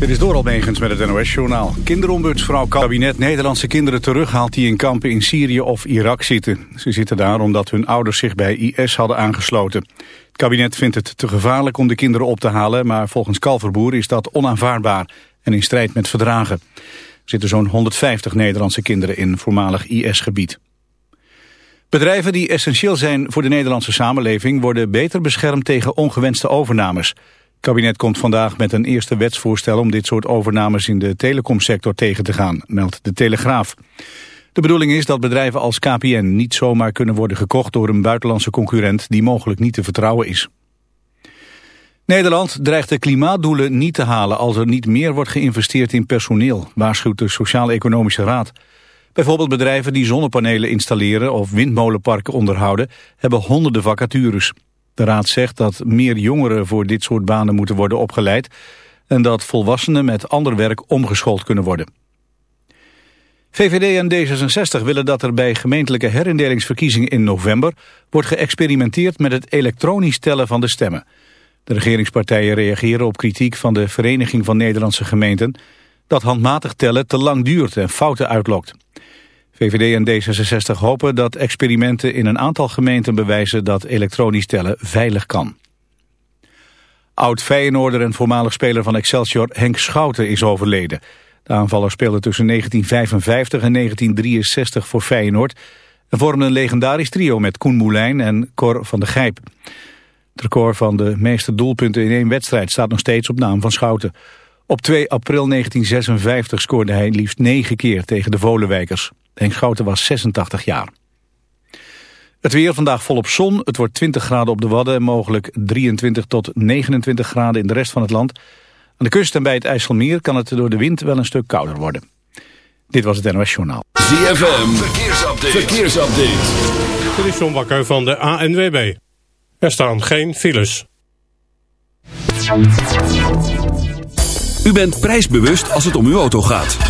Dit is door Almegens met het NOS-journaal. Kinderombudsvrouw kabinet Nederlandse kinderen terughaalt die in kampen in Syrië of Irak zitten. Ze zitten daar omdat hun ouders zich bij IS hadden aangesloten. Het kabinet vindt het te gevaarlijk om de kinderen op te halen, maar volgens Kalverboer is dat onaanvaardbaar en in strijd met verdragen. Er zitten zo'n 150 Nederlandse kinderen in voormalig IS-gebied. Bedrijven die essentieel zijn voor de Nederlandse samenleving worden beter beschermd tegen ongewenste overnames. Kabinet komt vandaag met een eerste wetsvoorstel om dit soort overnames in de telecomsector tegen te gaan, meldt de Telegraaf. De bedoeling is dat bedrijven als KPN niet zomaar kunnen worden gekocht door een buitenlandse concurrent die mogelijk niet te vertrouwen is. Nederland dreigt de klimaatdoelen niet te halen als er niet meer wordt geïnvesteerd in personeel, waarschuwt de Sociaal-Economische Raad. Bijvoorbeeld bedrijven die zonnepanelen installeren of windmolenparken onderhouden, hebben honderden vacatures. De raad zegt dat meer jongeren voor dit soort banen moeten worden opgeleid en dat volwassenen met ander werk omgeschoold kunnen worden. VVD en D66 willen dat er bij gemeentelijke herindelingsverkiezingen in november wordt geëxperimenteerd met het elektronisch tellen van de stemmen. De regeringspartijen reageren op kritiek van de Vereniging van Nederlandse Gemeenten dat handmatig tellen te lang duurt en fouten uitlokt. VVD en D66 hopen dat experimenten in een aantal gemeenten bewijzen dat elektronisch tellen veilig kan. Oud Feyenoorder en voormalig speler van Excelsior Henk Schouten is overleden. De aanvaller speelde tussen 1955 en 1963 voor Feyenoord... en vormde een legendarisch trio met Koen Moulijn en Cor van de Gijp. Het record van de meeste doelpunten in één wedstrijd staat nog steeds op naam van Schouten. Op 2 april 1956 scoorde hij liefst negen keer tegen de Volenwijkers. Henk Schouten was 86 jaar. Het weer vandaag volop zon. Het wordt 20 graden op de Wadden en mogelijk 23 tot 29 graden in de rest van het land. Aan de kust en bij het IJsselmeer kan het door de wind wel een stuk kouder worden. Dit was het NOS Journaal. ZFM, verkeersupdate. verkeersupdate. Dit is John Bakker van de ANWB. Er staan geen files. U bent prijsbewust als het om uw auto gaat.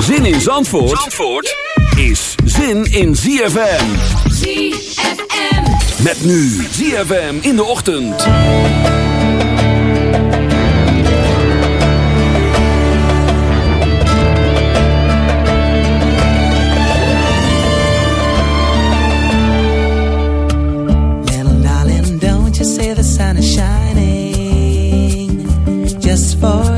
Zin in Zandvoort, Zandvoort is zin in ZFM. ZFM. Met nu ZFM in de ochtend. Little darling, don't you say the sun is shining just for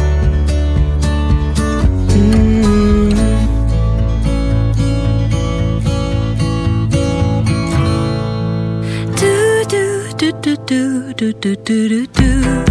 do do do do do.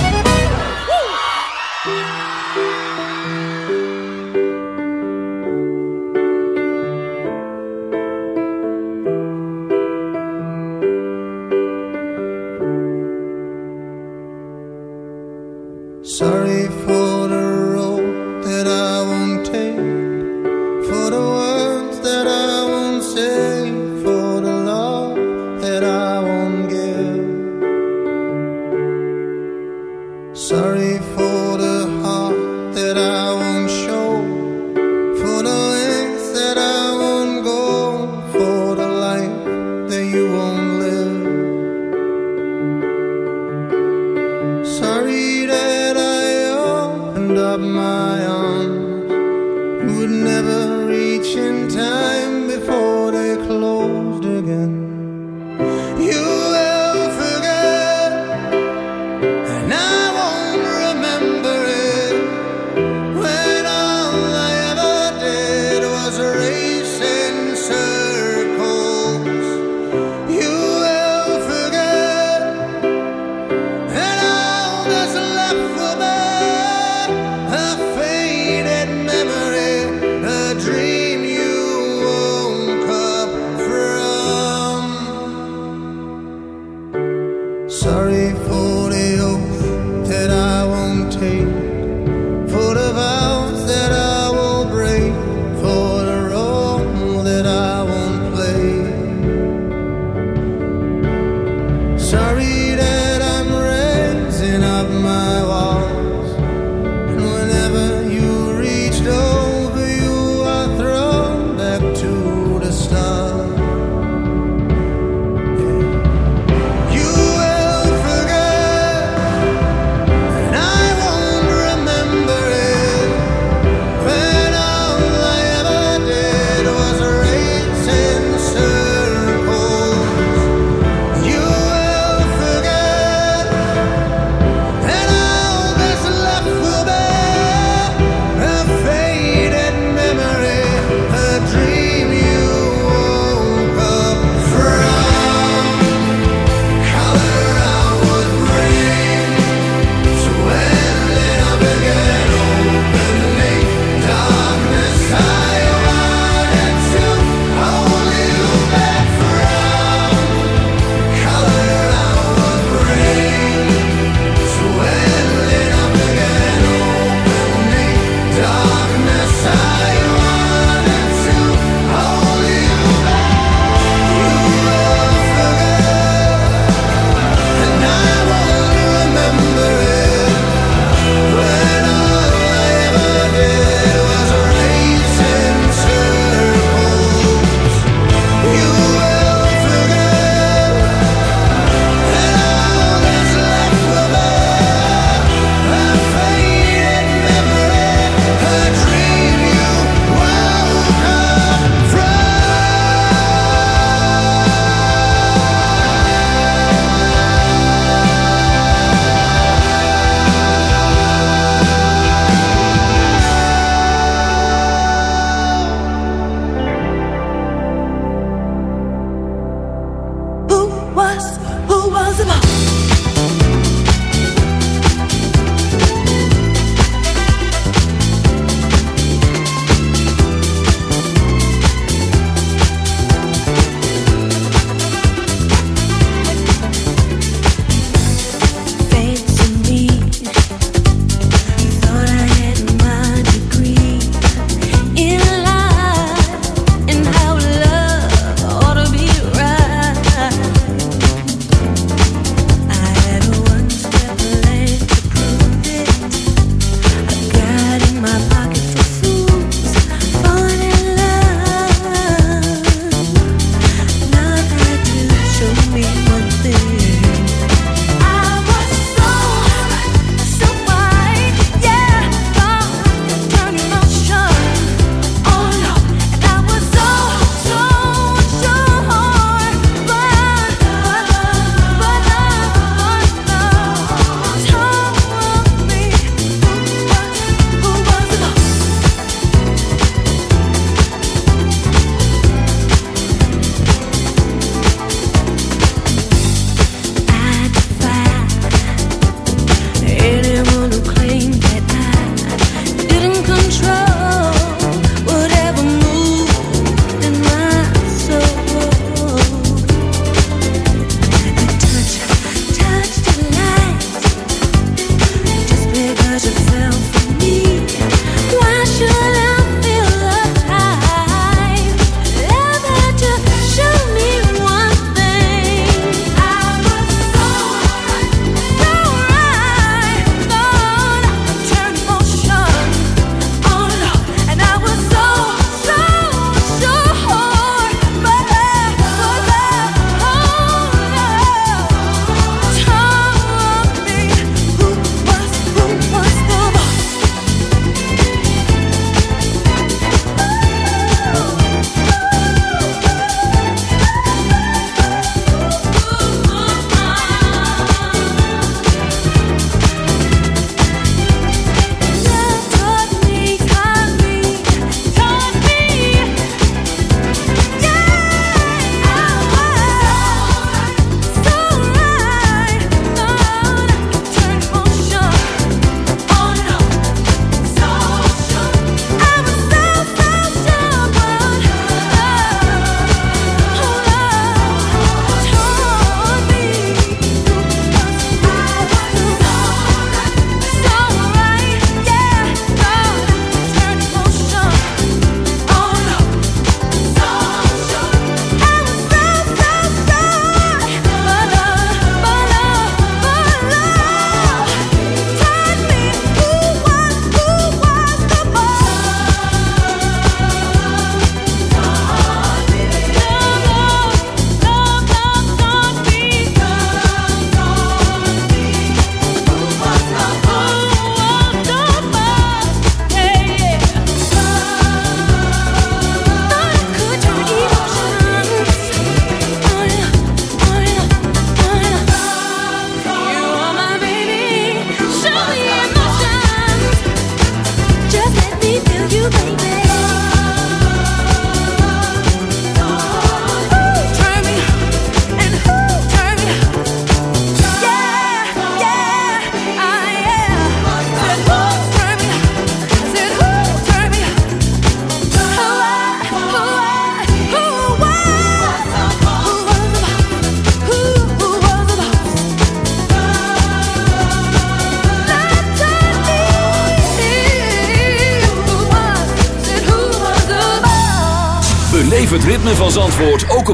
Would never reach in time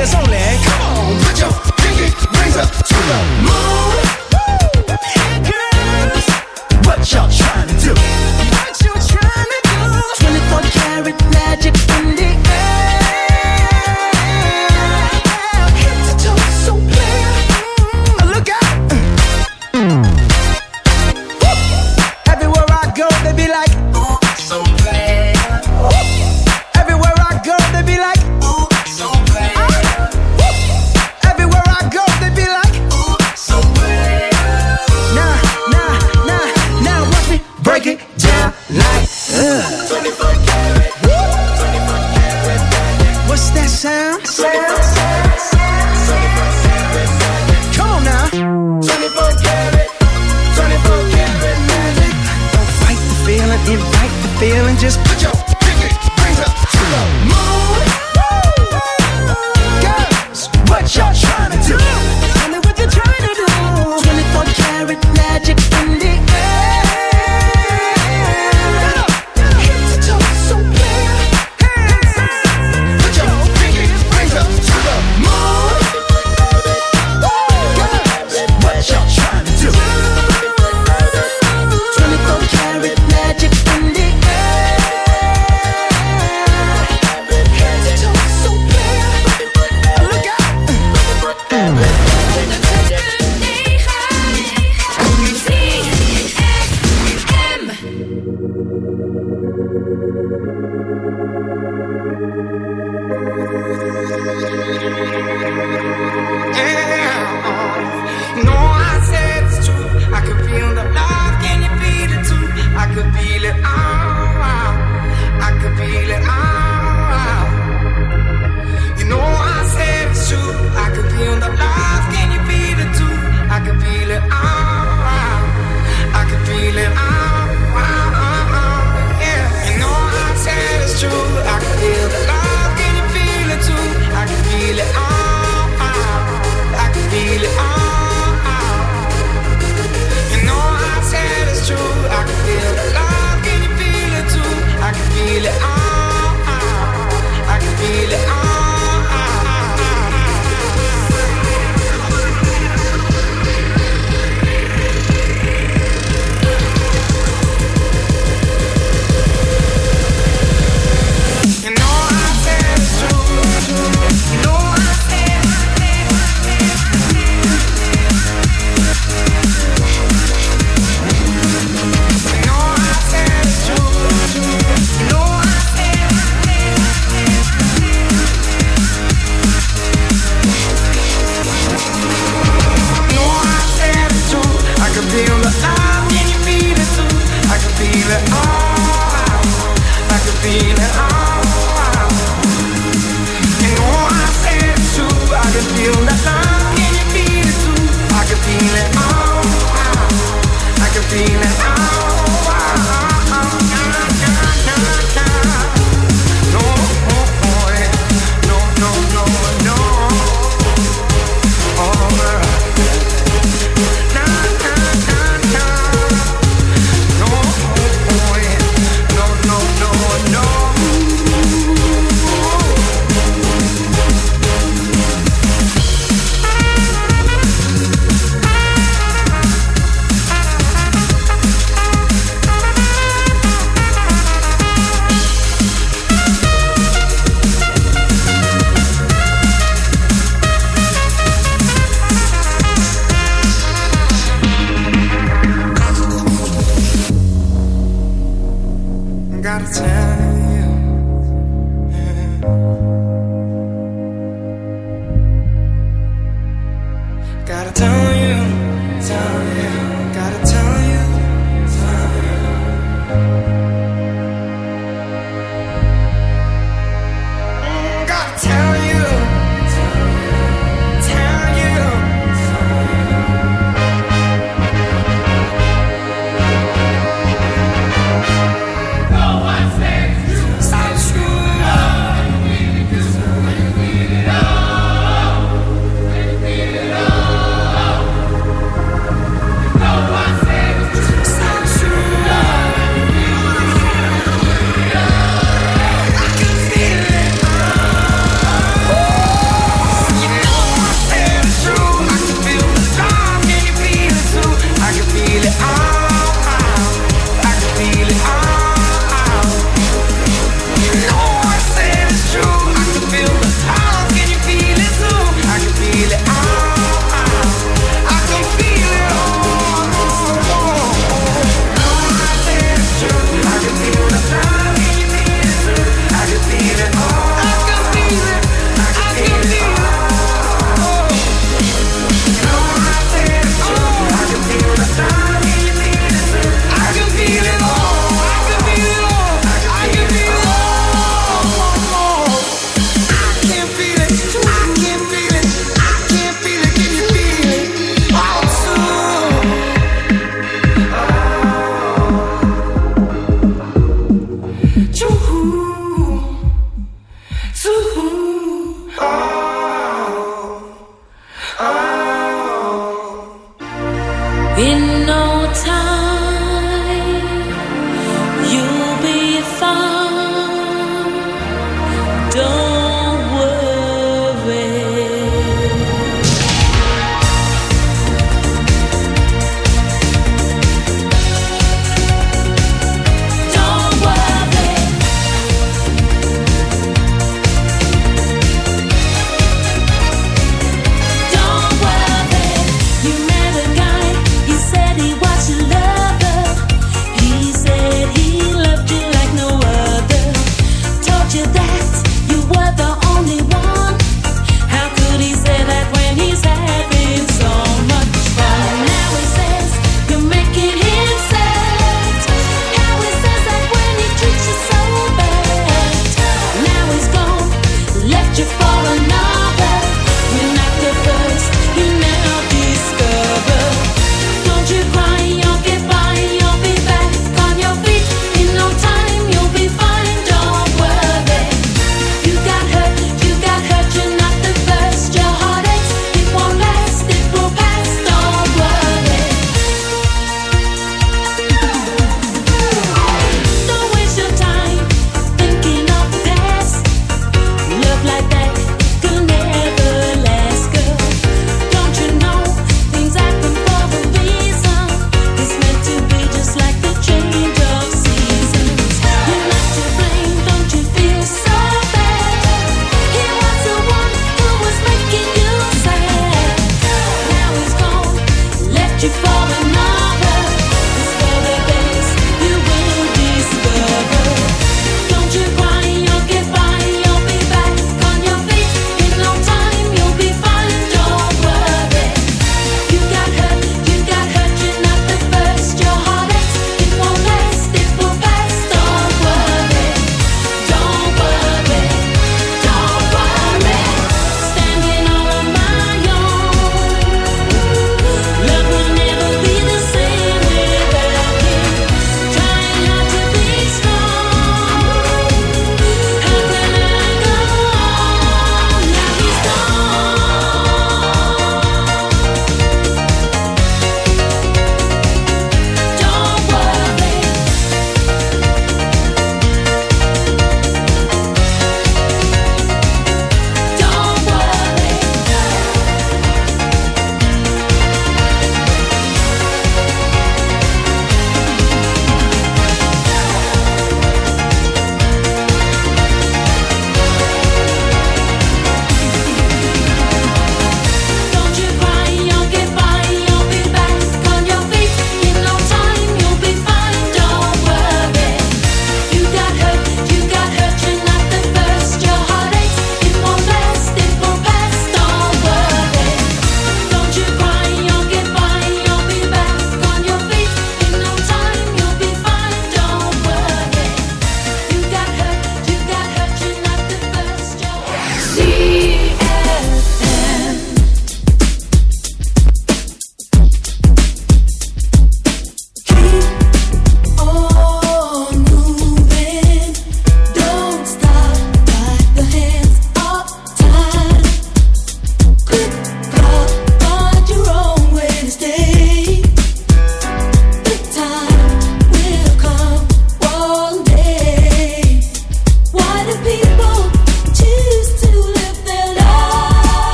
players only. Come on, put your pinky rings up to the moon.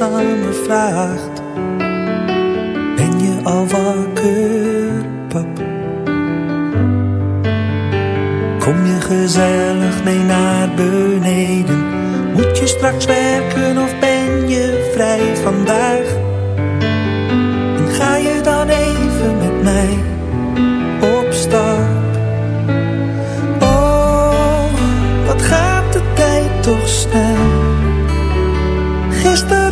Me vraagt. Ben je al wakker, pap? Kom je gezellig mee naar beneden? Moet je straks werken of ben je vrij vandaag? En ga je dan even met mij op stap? Oh, wat gaat de tijd toch snel? Gisteren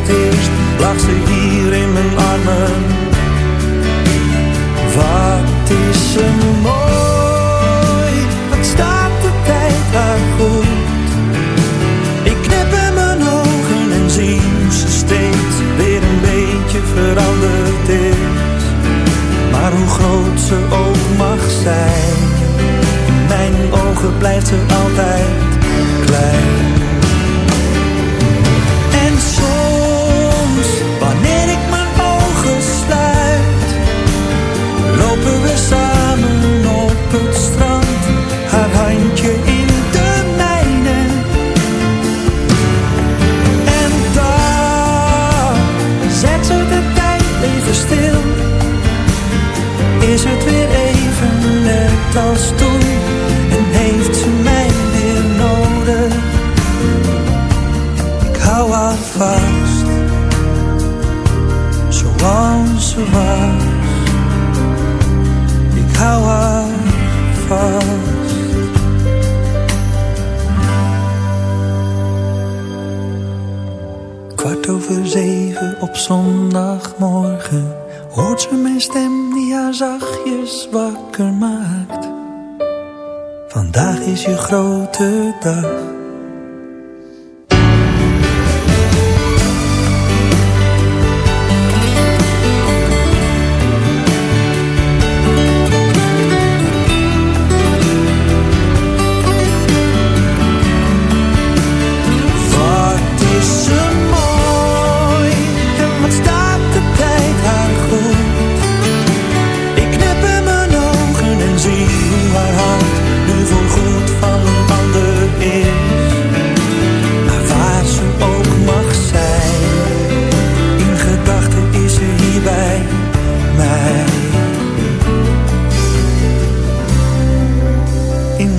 Het eerst, lag ze hier in mijn armen. Wat is ze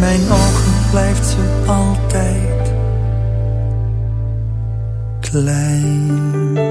mijn ogen blijft ze altijd klein.